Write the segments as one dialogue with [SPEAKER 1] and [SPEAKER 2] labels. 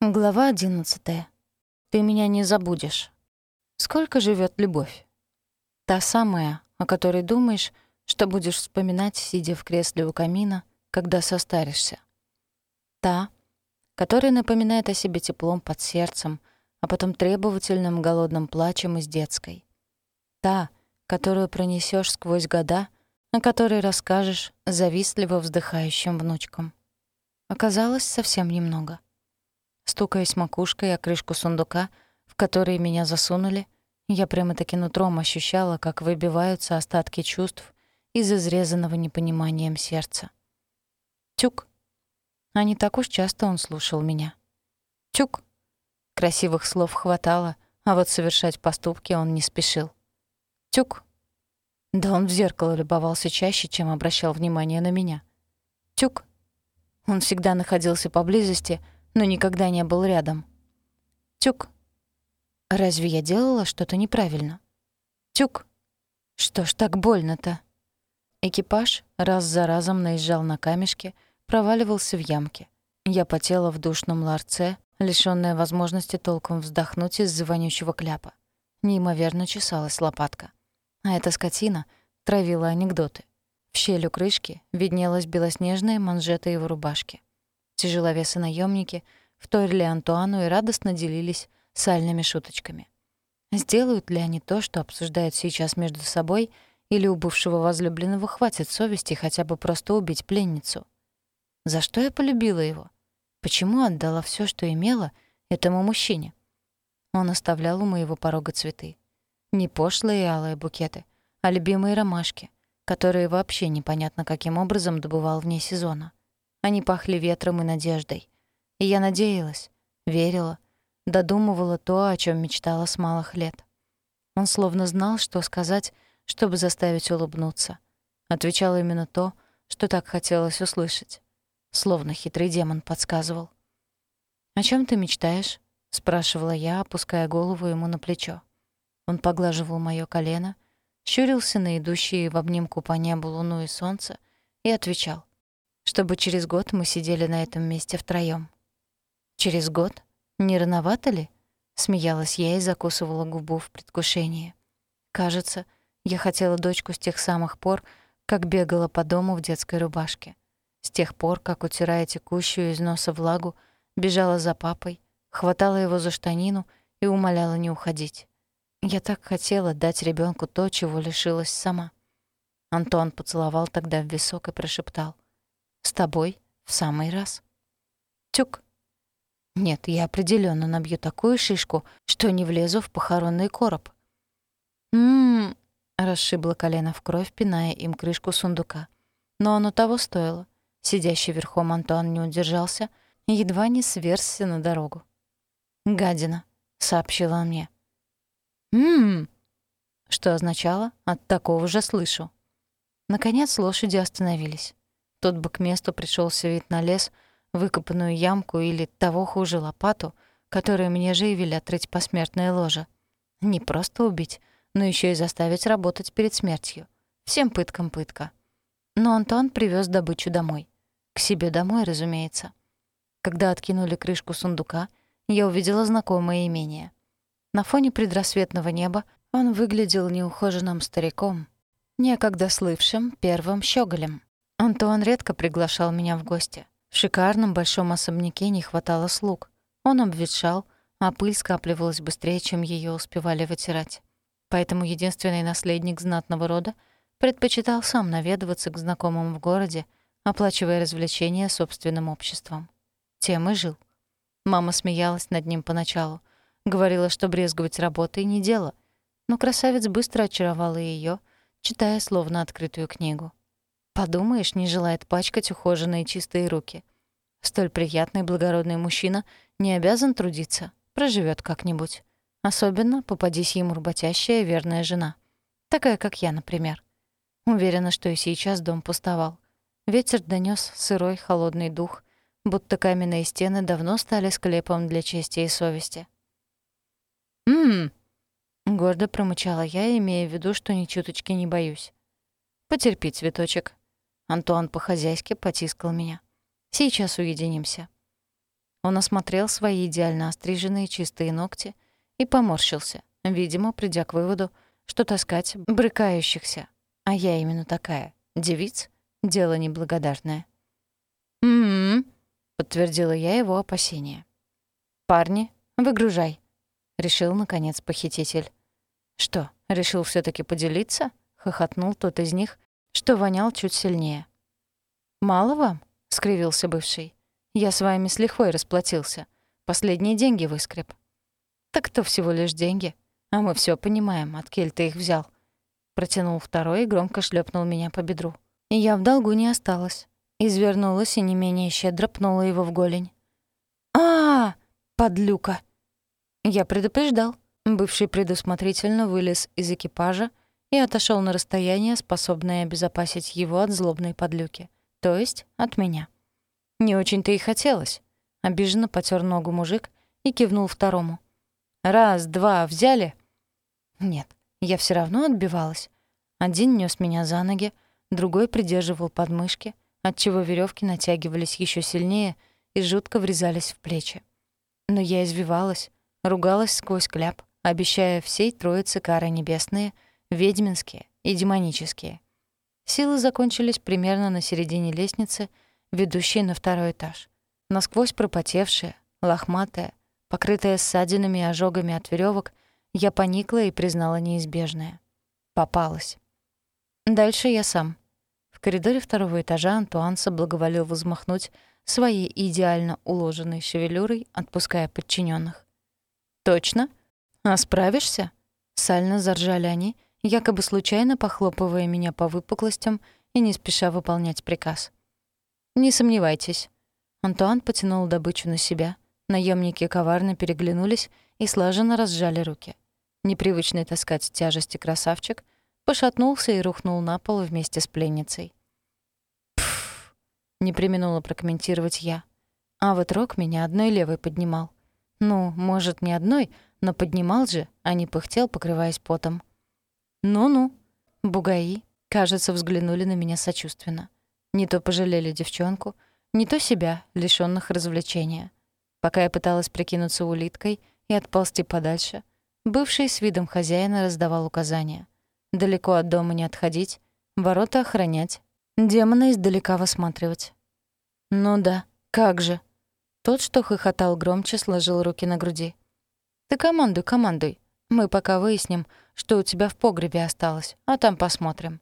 [SPEAKER 1] Глава одиннадцатая. Ты меня не забудешь. Сколько живет любовь? Та самая, о которой думаешь, что будешь вспоминать, сидя в кресле у камина, когда состаришься. Та, которая напоминает о себе теплом под сердцем, а потом требовательным голодным плачем из детской. Та, которую пронесешь сквозь года, о которой расскажешь завистливо вздыхающим внучкам. Оказалось совсем немного. Стукаясь макушкой о крышку сундука, в который меня засунули, я прямо-таки нутром ощущала, как выбиваются остатки чувств из изрезанного непониманием сердца. Тюк. А не так уж часто он слушал меня. Тюк. Красивых слов хватало, а вот совершать поступки он не спешил. Тюк. Да он в зеркало любовался чаще, чем обращал внимание на меня. Тюк. Он всегда находился поблизости, но никогда не был рядом. Тюк. Разве я делала что-то неправильно? Тюк. Что ж так больно-то? Экипаж раз за разом наезжал на камешки, проваливался в ямки. Я потела в душном ларце, лишённая возможности толком вздохнуть из-за вонючего кляпа. Неимоверно чесалась лопатка. А эта скотина травила анекдоты. В щель крышки виднелась белоснежная манжета его рубашки. Тяжеловесы наемники вторили Антуану и радостно делились сальными шуточками. Сделают ли они то, что обсуждают сейчас между собой, или у бывшего возлюбленного хватит совести хотя бы просто убить пленницу? За что я полюбила его? Почему отдала все, что имела, этому мужчине? Он оставлял у моего порога цветы. Не пошлые алые букеты, а любимые ромашки, которые вообще непонятно каким образом добывал вне сезона. Они пахли ветром и надеждой. И я надеялась, верила, додумывала то, о чем мечтала с малых лет. Он словно знал, что сказать, чтобы заставить улыбнуться. Отвечал именно то, что так хотелось услышать. Словно хитрый демон подсказывал. «О чем ты мечтаешь?» — спрашивала я, опуская голову ему на плечо. Он поглаживал моё колено, щурился на идущие в обнимку по небу луну и солнце и отвечал, чтобы через год мы сидели на этом месте втроём. «Через год?» «Не рановато ли?» — смеялась я и закусывала губу в предвкушении. Кажется, я хотела дочку с тех самых пор, как бегала по дому в детской рубашке. С тех пор, как, утирая текущую из носа влагу, бежала за папой, хватала его за штанину и умоляла не уходить. Я так хотела дать ребенку то, чего лишилась сама. Антон поцеловал тогда в висок и прошептал. «С тобой в самый раз». Тюк. Нет, я определенно набью такую шишку, что не влезу в похоронный короб. Мм, расшибла колено в кровь, пиная им крышку сундука. Но оно того стоило. Сидящий верхом Антуан не удержался и едва не сверзся на дорогу. «Гадина», — сообщила мне. «Ммм», что означало «от такого же слышу». Наконец лошади остановились. Тут бы к месту пришелся вид на лес — выкопанную ямку или, того хуже, лопату, которую мне же явили отрыть посмертное ложе. Не просто убить, но еще и заставить работать перед смертью. Всем пыткам пытка. Но Антон привез добычу домой. К себе домой, разумеется. Когда откинули крышку сундука, я увидела знакомое имение. На фоне предрассветного неба он выглядел неухоженным стариком, некогда слывшим первым щеголем. Антуан редко приглашал меня в гости. В шикарном большом особняке не хватало слуг. Он обветшал, а пыль скапливалась быстрее, чем ее успевали вытирать. Поэтому единственный наследник знатного рода предпочитал сам наведываться к знакомым в городе, оплачивая развлечения собственным обществом. Тем и жил. Мама смеялась над ним поначалу, говорила, что брезговать работой не дело, но красавец быстро очаровал ее, читая словно открытую книгу. Подумаешь, не желает пачкать ухоженные чистые руки. Столь приятный благородный мужчина не обязан трудиться, проживет как-нибудь. Особенно попадись ему работящая верная жена. Такая, как я, например. Уверена, что и сейчас дом пустовал. Ветер донес сырой холодный дух, будто каменные стены давно стали склепом для чести и совести. «М-м-м», гордо промычала я, имея в виду, что ни чуточки не боюсь. «Потерпи, цветочек. Антуан по-хозяйски потискал меня. «Сейчас уединимся». Он осмотрел свои идеально остриженные чистые ногти и поморщился, видимо, придя к выводу, что таскать брыкающихся, а я именно такая, девиц, дело неблагодарное. «М-м-м», подтвердила я его опасения. «Парни, выгружай», — решил, наконец, похититель. «Что, решил все таки поделиться?» — хохотнул тот из них, что вонял чуть сильнее. «Мало вам?» — скривился бывший. «Я с вами с лихвой расплатился. Последние деньги выскреб». «Так то всего лишь деньги. А мы все понимаем, от кель ты их взял». Протянул второй и громко шлепнул меня по бедру. И я в долгу не осталась. Извернулась и не менее щедро пнула его в голень. а, -а, -а Подлюка!» Я предупреждал. Бывший предусмотрительно вылез из экипажа и отошел на расстояние, способное обезопасить его от злобной подлюки то есть от меня. Не очень-то и хотелось. Обиженно потер ногу мужик и кивнул второму. «Раз, два, взяли?» Нет, я все равно отбивалась. Один нес меня за ноги, другой придерживал подмышки, отчего веревки натягивались еще сильнее и жутко врезались в плечи. Но я извивалась, ругалась сквозь кляп, обещая всей троице кары небесные, ведьминские и демонические — Силы закончились примерно на середине лестницы, ведущей на второй этаж. Насквозь пропотевшая, лохматая, покрытая ссадинами и ожогами от веревок, я поникла и признала неизбежное. Попалась. Дальше я сам. В коридоре второго этажа Антуан соблаговолил взмахнуть своей идеально уложенной шевелюрой, отпуская подчиненных. «Точно? А справишься?» Сально заржали они — якобы случайно похлопывая меня по выпуклостям и не спеша выполнять приказ. «Не сомневайтесь». Антуан потянул добычу на себя. Наемники коварно переглянулись и слаженно разжали руки. Непривычный таскать тяжести красавчик пошатнулся и рухнул на пол вместе с пленницей. «Пф!» — не применула прокомментировать я. А вот рог меня одной левой поднимал. Ну, может, не одной, но поднимал же, а не пыхтел, покрываясь потом. «Ну-ну». Бугаи, кажется, взглянули на меня сочувственно. Не то пожалели девчонку, не то себя, лишённых развлечения. Пока я пыталась прикинуться улиткой и отползти подальше, бывший с видом хозяина раздавал указания. Далеко от дома не отходить, ворота охранять, демона издалека высматривать. «Ну да, как же». Тот, что хохотал громче, сложил руки на груди. «Ты командуй, командуй. Мы пока выясним, что у тебя в погребе осталось, а там посмотрим».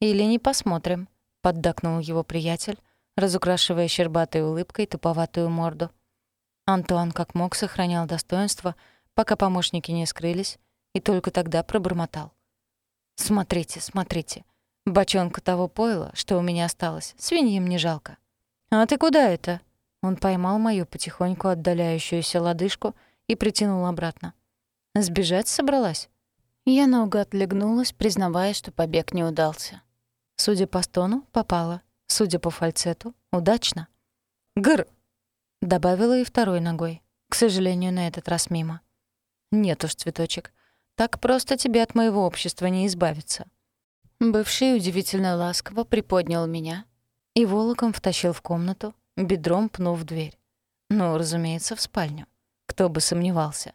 [SPEAKER 1] «Или не посмотрим», — поддакнул его приятель, разукрашивая щербатой улыбкой туповатую морду. Антуан как мог сохранял достоинство, пока помощники не скрылись, и только тогда пробормотал. «Смотрите, смотрите, бочонка того пойла, что у меня осталось, свиньям не жалко». «А ты куда это?» Он поймал мою потихоньку отдаляющуюся лодыжку и притянул обратно. Сбежать собралась? Я наугад легнулась, признавая, что побег не удался. Судя по стону, попала. Судя по фальцету, удачно. «Гр!» — добавила и второй ногой. К сожалению, на этот раз мимо. «Нет уж, цветочек, так просто тебе от моего общества не избавиться». Бывший удивительно ласково приподнял меня и волоком втащил в комнату, бедром пнув дверь. Ну, разумеется, в спальню. Кто бы сомневался.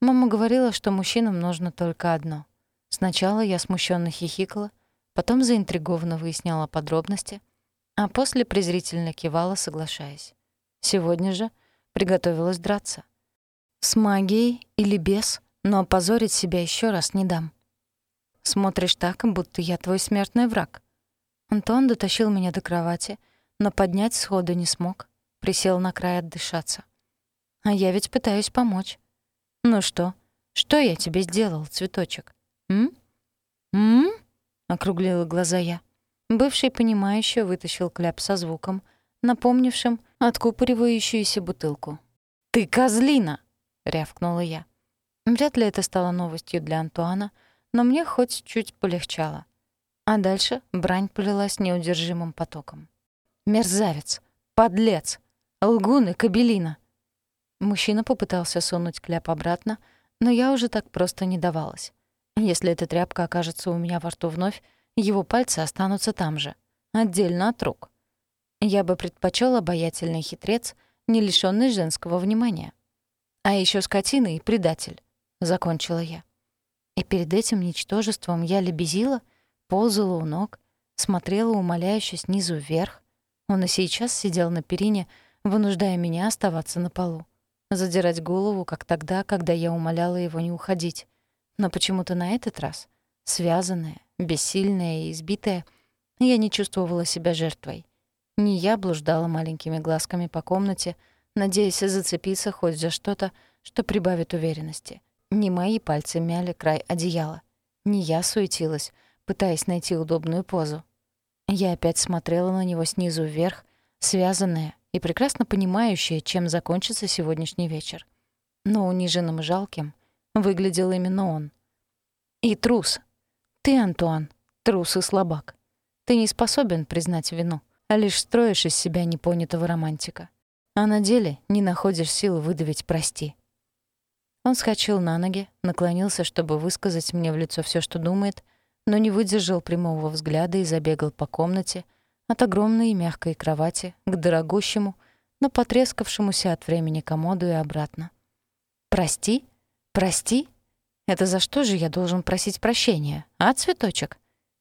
[SPEAKER 1] Мама говорила, что мужчинам нужно только одно. Сначала я смущенно хихикала, потом заинтригованно выясняла подробности, а после презрительно кивала, соглашаясь. Сегодня же приготовилась драться. С магией или без, но опозорить себя еще раз не дам. Смотришь так, будто я твой смертный враг. Антон дотащил меня до кровати, но поднять сходу не смог, присел на край отдышаться. А я ведь пытаюсь помочь. «Ну что? Что я тебе сделал, цветочек? М? М?» — округлила глаза я. Бывший понимающе вытащил кляп со звуком, напомнившим откупоривающуюся бутылку. «Ты козлина!» — рявкнула я. Вряд ли это стало новостью для Антуана, но мне хоть чуть полегчало. А дальше брань полилась неудержимым потоком. «Мерзавец! Подлец! Лгун и кабелина! Мужчина попытался сунуть кляп обратно, но я уже так просто не давалась. Если эта тряпка окажется у меня во рту вновь, его пальцы останутся там же, отдельно от рук. Я бы предпочел обаятельный хитрец не лишённый женского внимания. А еще скотина и предатель, закончила я. И перед этим ничтожеством я лебезила, ползала у ног, смотрела умоляюще снизу вверх. Он и сейчас сидел на перине, вынуждая меня оставаться на полу. Задирать голову, как тогда, когда я умоляла его не уходить. Но почему-то на этот раз, связанная, бессильная и избитая, я не чувствовала себя жертвой. Не я блуждала маленькими глазками по комнате, надеясь зацепиться хоть за что-то, что прибавит уверенности. Не мои пальцы мяли край одеяла. Не я суетилась, пытаясь найти удобную позу. Я опять смотрела на него снизу вверх, связанная и прекрасно понимающая, чем закончится сегодняшний вечер. Но униженным и жалким выглядел именно он. И трус. Ты, Антуан, трус и слабак. Ты не способен признать вину, а лишь строишь из себя непонятого романтика. А на деле не находишь сил выдавить «прости». Он скачал на ноги, наклонился, чтобы высказать мне в лицо все, что думает, но не выдержал прямого взгляда и забегал по комнате от огромной и мягкой кровати к дорогущему, но потрескавшемуся от времени комоду и обратно. «Прости? Прости? Это за что же я должен просить прощения, а, цветочек?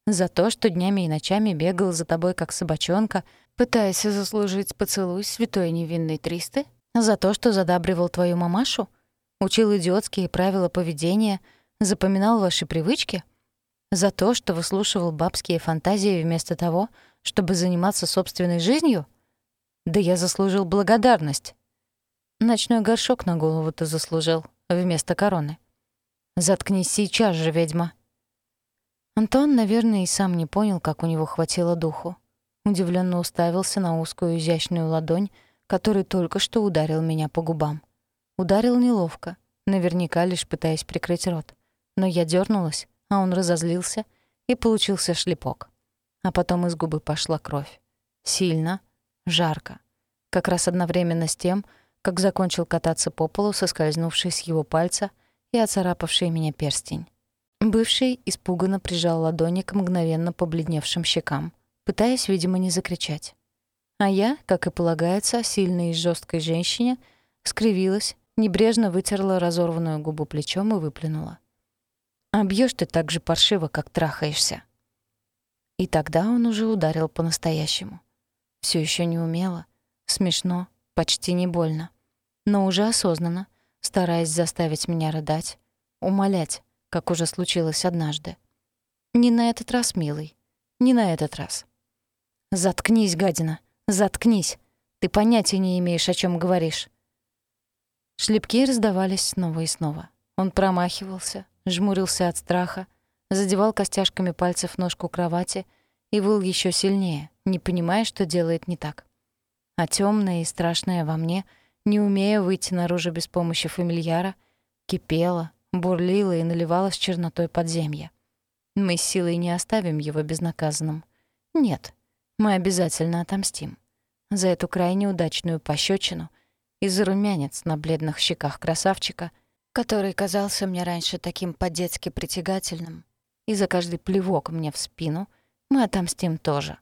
[SPEAKER 1] За то, что днями и ночами бегал за тобой, как собачонка, пытаясь заслужить поцелуй святой невинной Тристы? За то, что задабривал твою мамашу?» Учил идиотские правила поведения, запоминал ваши привычки? За то, что выслушивал бабские фантазии вместо того, чтобы заниматься собственной жизнью? Да я заслужил благодарность. Ночной горшок на голову ты заслужил вместо короны. Заткнись сейчас же, ведьма. Антон, наверное, и сам не понял, как у него хватило духу. Удивленно уставился на узкую изящную ладонь, который только что ударил меня по губам. Ударил неловко, наверняка лишь пытаясь прикрыть рот. Но я дернулась, а он разозлился, и получился шлепок. А потом из губы пошла кровь. Сильно, жарко. Как раз одновременно с тем, как закончил кататься по полу, соскользнувший с его пальца и оцарапавший меня перстень. Бывший испуганно прижал ладони к мгновенно побледневшим щекам, пытаясь, видимо, не закричать. А я, как и полагается, сильной и жесткой женщине, скривилась небрежно вытерла разорванную губу плечом и выплюнула. «А ты так же паршиво, как трахаешься». И тогда он уже ударил по-настоящему. Всё ещё не умело, смешно, почти не больно, но уже осознанно, стараясь заставить меня рыдать, умолять, как уже случилось однажды. «Не на этот раз, милый, не на этот раз». «Заткнись, гадина, заткнись. Ты понятия не имеешь, о чём говоришь. Шлепки раздавались снова и снова. Он промахивался, жмурился от страха, задевал костяшками пальцев ножку кровати и выл еще сильнее, не понимая, что делает не так. А темное и страшное во мне, не умея выйти наружу без помощи фамильяра, кипело, бурлило и наливалось чернотой подземья. Мы с силой не оставим его безнаказанным. Нет, мы обязательно отомстим. За эту крайне удачную пощечину — и зарумянец на бледных щеках красавчика, который казался мне раньше таким по-детски притягательным, и за каждый плевок мне в спину мы отомстим тоже.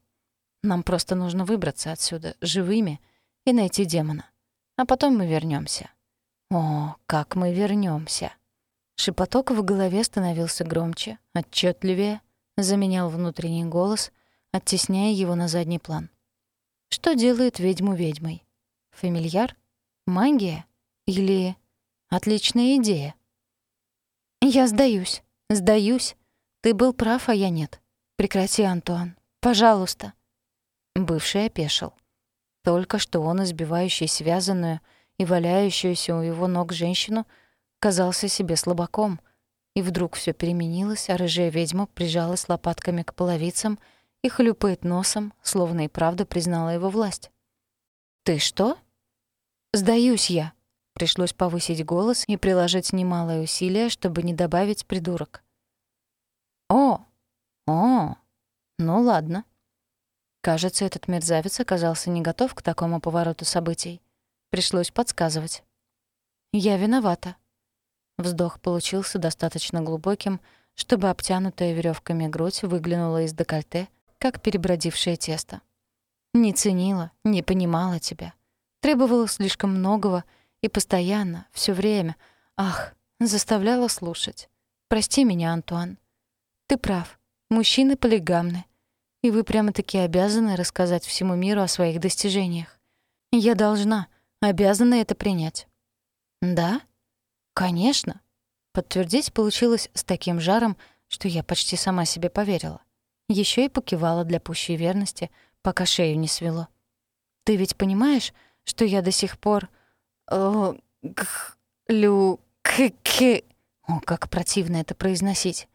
[SPEAKER 1] Нам просто нужно выбраться отсюда живыми и найти демона. А потом мы вернемся. О, как мы вернемся! Шепоток в голове становился громче, отчетливее, заменял внутренний голос, оттесняя его на задний план. Что делает ведьму ведьмой? Фамильяр — Магия? Или отличная идея? Я сдаюсь, сдаюсь. Ты был прав, а я нет. Прекрати, Антуан. Пожалуйста. Бывший опешил. Только что он, избивающий связанную и валяющуюся у его ног женщину, казался себе слабаком, и вдруг все переменилось, а рыжая ведьма прижалась лопатками к половицам и хлюпает носом, словно и правда признала его власть. «Ты что?» «Сдаюсь я». Пришлось повысить голос и приложить немалое усилие, чтобы не добавить «придурок». «О! О! Ну ладно». Кажется, этот мерзавец оказался не готов к такому повороту событий. Пришлось подсказывать. «Я виновата». Вздох получился достаточно глубоким, чтобы обтянутая веревками грудь выглянула из декольте, как перебродившее тесто. «Не ценила, не понимала тебя. Требовала слишком многого и постоянно, все время. Ах, заставляла слушать. Прости меня, Антуан. Ты прав. Мужчины полигамны. И вы прямо-таки обязаны рассказать всему миру о своих достижениях. Я должна, обязана это принять. Да? Конечно. Подтвердить получилось с таким жаром, что я почти сама себе поверила. Еще и покивала для пущей верности, пока шею не свело. Ты ведь понимаешь, что я до сих пор... Гх, лю... К... О, как противно это произносить.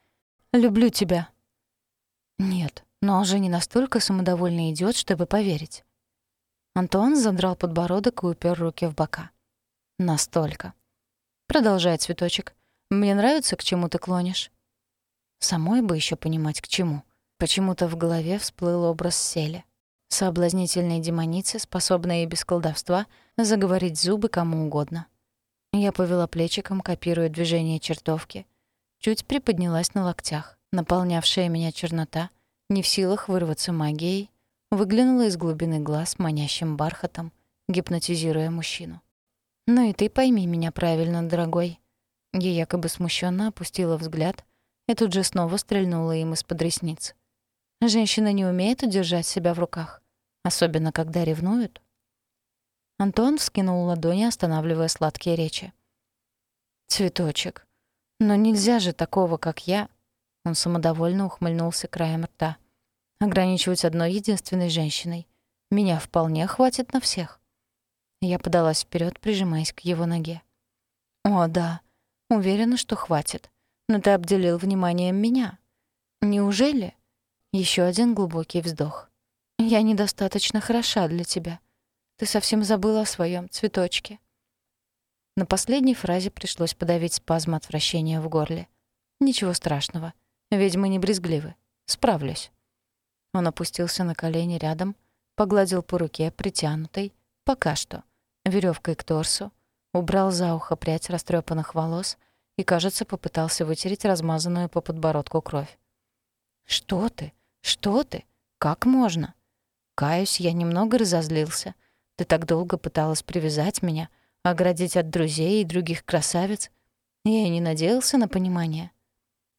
[SPEAKER 1] Люблю тебя. Нет, но он же не настолько самодовольный идиот, чтобы поверить. Антуан задрал подбородок и упер руки в бока. Настолько. Продолжай, цветочек. Мне нравится, к чему ты клонишь. Самой бы еще понимать, к чему. Почему-то в голове всплыл образ Сели. Соблазнительной демоницы, способной и без колдовства заговорить зубы кому угодно. Я повела плечиком, копируя движение чертовки. Чуть приподнялась на локтях. Наполнявшая меня чернота, не в силах вырваться магией, выглянула из глубины глаз манящим бархатом, гипнотизируя мужчину. «Ну и ты пойми меня правильно, дорогой». Я якобы смущенно опустила взгляд и тут же снова стрельнула им из-под ресниц. Женщина не умеет удержать себя в руках, особенно когда ревнуют. Антон вскинул ладони, останавливая сладкие речи. «Цветочек, но нельзя же такого, как я...» Он самодовольно ухмыльнулся краем рта. «Ограничивать одной единственной женщиной. Меня вполне хватит на всех». Я подалась вперед, прижимаясь к его ноге. «О, да, уверена, что хватит. Но ты обделил вниманием меня. Неужели?» Еще один глубокий вздох. «Я недостаточно хороша для тебя. Ты совсем забыла о своем цветочке». На последней фразе пришлось подавить спазм отвращения в горле. «Ничего страшного. Ведьмы не брезгливы. Справлюсь». Он опустился на колени рядом, погладил по руке, притянутой, пока что, веревкой к торсу, убрал за ухо прядь растрепанных волос и, кажется, попытался вытереть размазанную по подбородку кровь. «Что ты? Что ты? Как можно?» Каюсь, я немного разозлился. Ты так долго пыталась привязать меня, оградить от друзей и других красавиц. Я и не надеялся на понимание.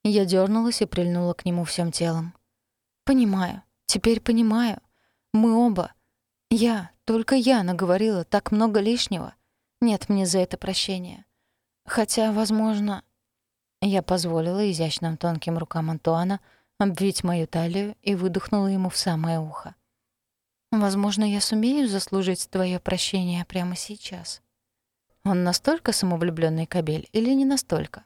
[SPEAKER 1] Я дернулась и прильнула к нему всем телом. «Понимаю. Теперь понимаю. Мы оба. Я, только я наговорила так много лишнего. Нет мне за это прощения. Хотя, возможно...» Я позволила изящным тонким рукам Антуана обвить мою талию и выдохнула ему в самое ухо. Возможно, я сумею заслужить твое прощение прямо сейчас. Он настолько самовлюбленный кобель или не настолько?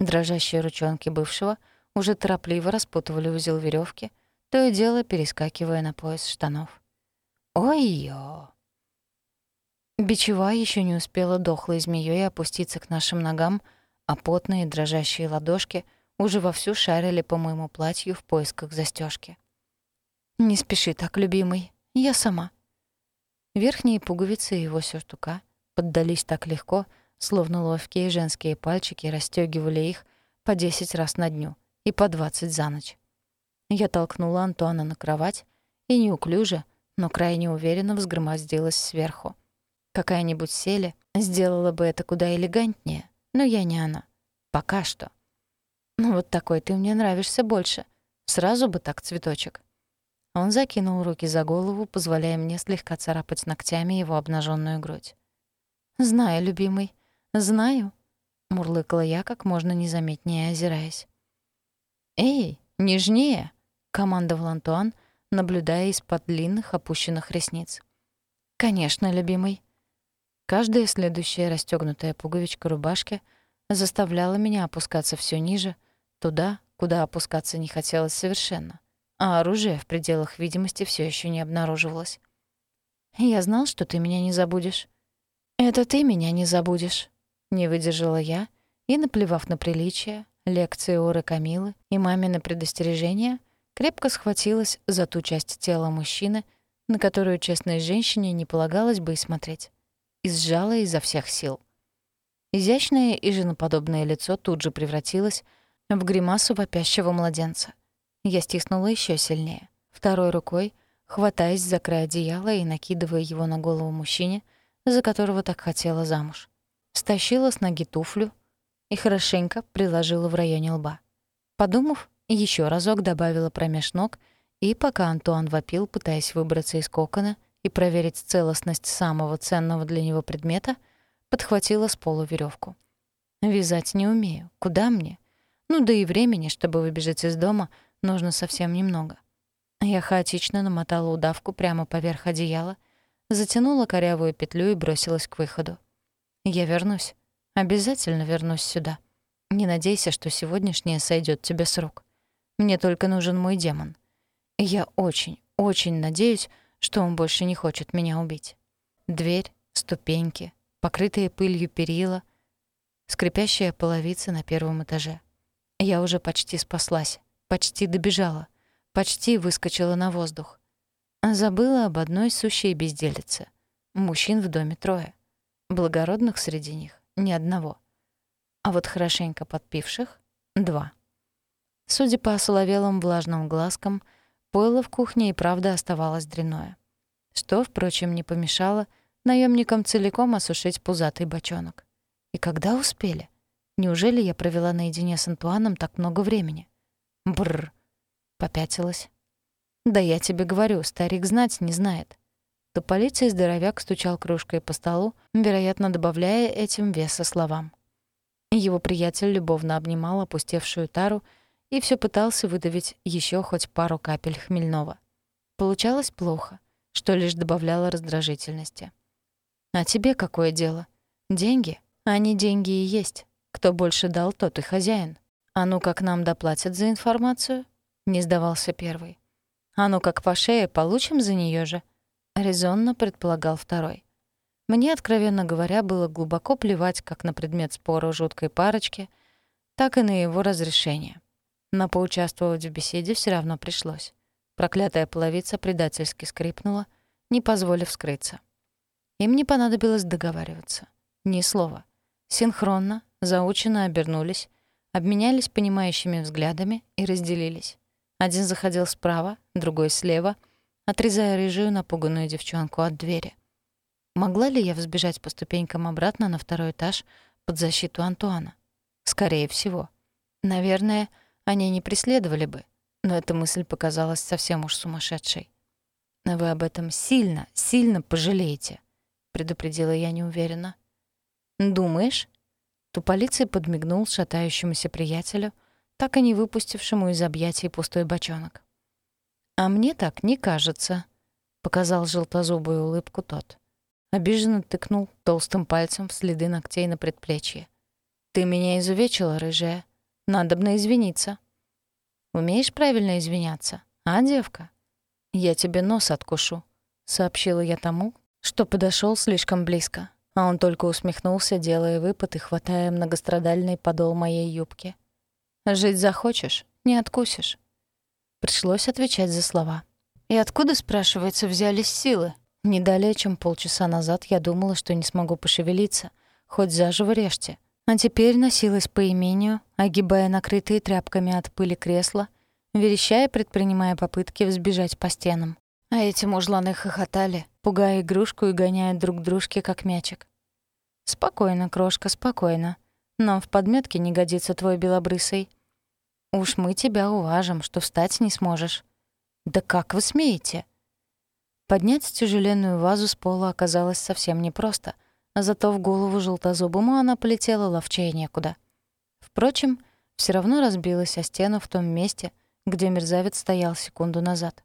[SPEAKER 1] Дрожащие ручонки бывшего уже торопливо распутывали узел веревки, то и дело перескакивая на пояс штанов. Ой-ё! Бичева еще не успела дохлой змеей опуститься к нашим ногам, а потные дрожащие ладошки уже вовсю шарили по моему платью в поисках застежки. «Не спеши так, любимый. Я сама». Верхние пуговицы его сюртука поддались так легко, словно ловкие женские пальчики расстёгивали их по десять раз на дню и по двадцать за ночь. Я толкнула Антуана на кровать и неуклюже, но крайне уверенно взгромоздилась сверху. Какая-нибудь Селя сделала бы это куда элегантнее, но я не она. Пока что. Ну вот такой ты мне нравишься больше. Сразу бы так цветочек. Он закинул руки за голову, позволяя мне слегка царапать ногтями его обнаженную грудь. «Знаю, любимый, знаю», — мурлыкала я как можно незаметнее озираясь. «Эй, нежнее!» — командовал Антуан, наблюдая из-под длинных опущенных ресниц. «Конечно, любимый». Каждая следующая расстёгнутая пуговичка рубашки заставляла меня опускаться все ниже, туда, куда опускаться не хотелось совершенно а оружие в пределах видимости все еще не обнаруживалось. «Я знал, что ты меня не забудешь». «Это ты меня не забудешь», — не выдержала я, и, наплевав на приличие, лекции Оры Камилы и мамины предостережения, крепко схватилась за ту часть тела мужчины, на которую честной женщине не полагалось бы и смотреть, и сжала изо всех сил. Изящное и женоподобное лицо тут же превратилось в гримасу вопящего младенца — я стиснула еще сильнее. Второй рукой хватаясь за край одеяла и накидывая его на голову мужчине, за которого так хотела замуж. Стащила с ноги туфлю и хорошенько приложила в районе лба. Подумав, еще разок добавила промеж ног, и пока Антуан вопил, пытаясь выбраться из кокона и проверить целостность самого ценного для него предмета, подхватила с пола веревку. Вязать не умею. Куда мне? Ну да и времени, чтобы выбежать из дома, нужно совсем немного. Я хаотично намотала удавку прямо поверх одеяла, затянула корявую петлю и бросилась к выходу. Я вернусь. Обязательно вернусь сюда. Не надейся, что сегодняшнее сойдет тебе с рук. Мне только нужен мой демон. я очень, очень надеюсь, что он больше не хочет меня убить. Дверь, ступеньки, покрытые пылью перила, скрипящая половица на первом этаже. Я уже почти спаслась, почти добежала, почти выскочила на воздух. А забыла об одной сущей безделице. Мужчин в доме трое. Благородных среди них ни одного. А вот хорошенько подпивших — два. Судя по осоловелым влажным глазкам, пойло в кухне и правда оставалось дряное. Что, впрочем, не помешало наемникам целиком осушить пузатый бочонок. И когда успели? Неужели я провела наедине с Антуаном так много времени? Бррр. Попятилась. Да я тебе говорю, старик знать не знает. До полиции здоровяк стучал кружкой по столу, вероятно, добавляя этим веса словам. Его приятель любовно обнимал опустевшую тару и все пытался выдавить еще хоть пару капель хмельного. Получалось плохо, что лишь добавляло раздражительности. «А тебе какое дело? Деньги? Они деньги и есть. Кто больше дал, тот и хозяин. А ну как нам доплатят за информацию?» Не сдавался первый. «А ну как по шее получим за нее же?» Резонно предполагал второй. Мне, откровенно говоря, было глубоко плевать как на предмет спора жуткой парочки, так и на его разрешение. Но поучаствовать в беседе все равно пришлось. Проклятая половица предательски скрипнула, не позволив скрыться. Им не понадобилось договариваться. Ни слова. Синхронно, заученно обернулись, обменялись понимающими взглядами и разделились. Один заходил справа, другой слева, отрезая рыжую напуганную девчонку от двери. Могла ли я взбежать по ступенькам обратно на второй этаж под защиту Антуана? Скорее всего. Наверное, они не преследовали бы, но эта мысль показалась совсем уж сумасшедшей. «Но вы об этом сильно, сильно пожалеете», — предупредила я неуверенно. «Думаешь?» Туполицей подмигнул шатающемуся приятелю, так и не выпустившему из объятий пустой бочонок. «А мне так не кажется», — показал желтозубую улыбку тот. Обиженно тыкнул толстым пальцем в следы ногтей на предплечье. «Ты меня изувечила, рыжая. Надобно извиниться. Умеешь правильно извиняться, а, девка? Я тебе нос откушу, сообщила я тому, что подошел слишком близко, а он только усмехнулся, делая выпад и хватая многострадальный подол моей юбки. Жить захочешь, не откусишь. Пришлось отвечать за слова. И откуда, спрашивается, взялись силы? Не далее, чем полчаса назад я думала, что не смогу пошевелиться, хоть заживо режьте. А теперь носилась по имению, огибая накрытые тряпками от пыли кресла, верещая, предпринимая попытки взбежать по стенам. А эти мужланы хохотали, пугая игрушку и гоняя друг дружке, как мячик. «Спокойно, крошка, спокойно. Нам в подметке не годится твой белобрысый. Уж мы тебя уважим, что встать не сможешь». «Да как вы смеете?» Поднять тяжеленную вазу с пола оказалось совсем непросто — а зато в голову желтозубому она полетела ловчее некуда. Впрочем, все равно разбилась о стену в том месте, где мерзавец стоял секунду назад.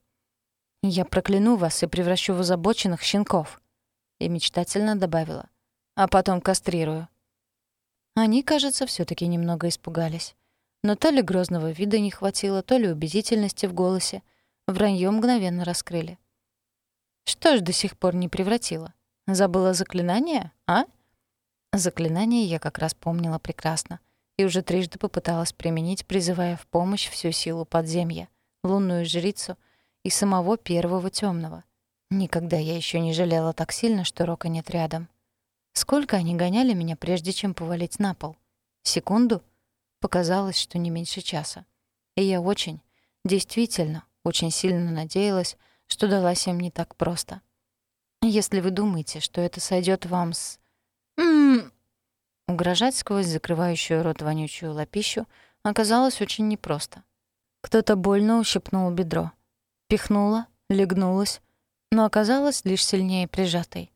[SPEAKER 1] «Я прокляну вас и превращу в озабоченных щенков», — и мечтательно добавила. «А потом кастрирую». Они, кажется, все таки немного испугались. Но то ли грозного вида не хватило, то ли убедительности в голосе. Вранье мгновенно раскрыли. Что ж до сих пор не превратила? Забыла заклинание, а? Заклинание я как раз помнила прекрасно и уже трижды попыталась применить, призывая в помощь всю силу подземья, лунную жрицу и самого первого темного. Никогда я еще не жалела так сильно, что Рока нет рядом. Сколько они гоняли меня, прежде чем повалить на пол? Секунду? Показалось, что не меньше часа. И я очень, действительно, очень сильно надеялась, что далась им не так просто. Если вы думаете, что это сойдет вам с... М Угрожать сквозь закрывающую рот вонючую лапищу оказалось очень непросто. Кто-то больно ущипнул бедро. Пихнула, легнулась, но оказалась лишь сильнее прижатой.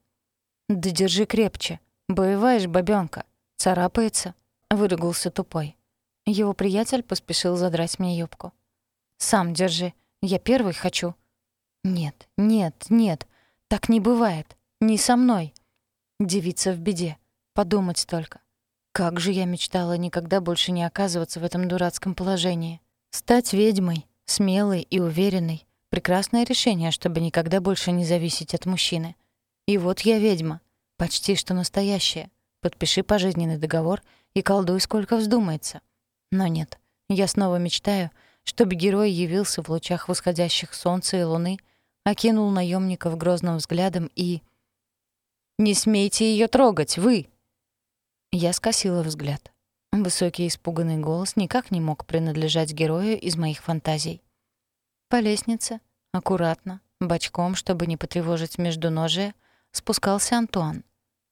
[SPEAKER 1] «Да держи крепче. Боевая ж бабёнка. Царапается», — выругался тупой. Его приятель поспешил задрать мне юбку. «Сам держи. Я первый хочу». «Нет, нет, нет. Так не бывает. Не со мной. Девица в беде. Подумать только. Как же я мечтала никогда больше не оказываться в этом дурацком положении. Стать ведьмой, смелой и уверенной — прекрасное решение, чтобы никогда больше не зависеть от мужчины. И вот я ведьма, почти что настоящая. Подпиши пожизненный договор и колдуй сколько вздумается. Но нет, я снова мечтаю, чтобы герой явился в лучах восходящих солнца и луны, окинул наемников грозным взглядом и... «Не смейте ее трогать, вы!» Я скосила взгляд. Высокий испуганный голос никак не мог принадлежать герою из моих фантазий. По лестнице, аккуратно, бочком, чтобы не потревожить междуножие, спускался Антуан.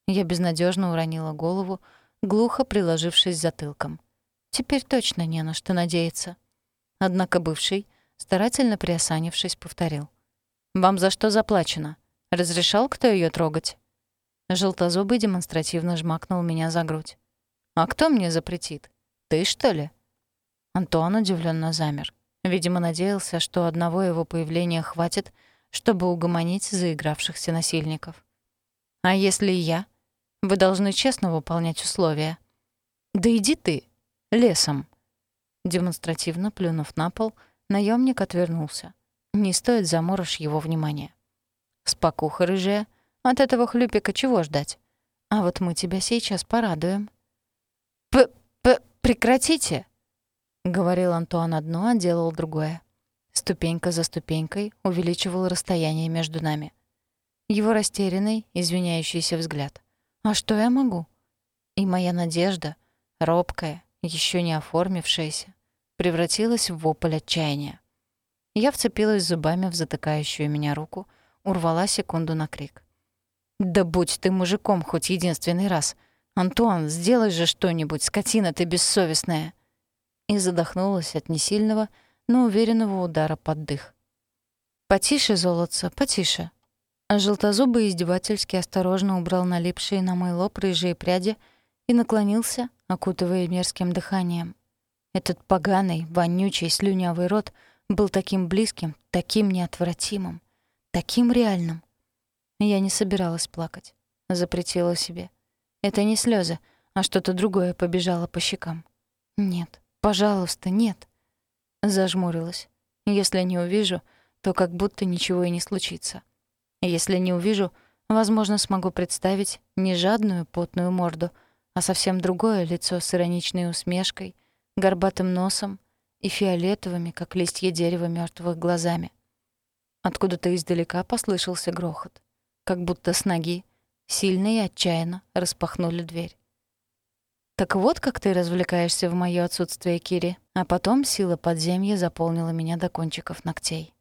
[SPEAKER 1] Я безнадежно уронила голову, глухо приложившись затылком. Теперь точно не на что надеяться. Однако бывший, старательно приосанившись, повторил. «Вам за что заплачено? Разрешал кто ее трогать?» Желтозубый демонстративно жмакнул меня за грудь. «А кто мне запретит? Ты, что ли?» Антуан удивленно замер. Видимо, надеялся, что одного его появления хватит, чтобы угомонить заигравшихся насильников. «А если я? Вы должны честно выполнять условия». «Да иди ты, лесом!» Демонстративно плюнув на пол, наемник отвернулся. Не стоит заморож его внимания. Спокуха рыжая — от этого хлюпика чего ждать? А вот мы тебя сейчас порадуем». «П-п... прекратите!» — говорил Антуан одно, а делал другое. Ступенька за ступенькой увеличивал расстояние между нами. Его растерянный, извиняющийся взгляд. «А что я могу?» И моя надежда, робкая, еще не оформившаяся, превратилась в вопль отчаяния. Я вцепилась зубами в затыкающую меня руку, урвала секунду на крик. «Да будь ты мужиком хоть единственный раз! Антуан, сделай же что-нибудь, скотина ты бессовестная!» И задохнулась от несильного, но уверенного удара под дых. «Потише, золотце, потише!» А желтозубый издевательски осторожно убрал налипшие на мой лоб рыжие пряди и наклонился, окутывая мерзким дыханием. Этот поганый, вонючий, слюнявый рот был таким близким, таким неотвратимым, таким реальным. Я не собиралась плакать. Запретила себе. Это не слезы, а что-то другое побежало по щекам. «Нет, пожалуйста, нет!» Зажмурилась. Если не увижу, то как будто ничего и не случится. Если не увижу, возможно, смогу представить не жадную потную морду, а совсем другое лицо с ироничной усмешкой, горбатым носом и фиолетовыми, как листья дерева, мертвых глазами. Откуда-то издалека послышался грохот как будто с ноги, сильно и отчаянно распахнули дверь. «Так вот как ты развлекаешься в моё отсутствие, Кири». А потом сила подземья заполнила меня до кончиков ногтей.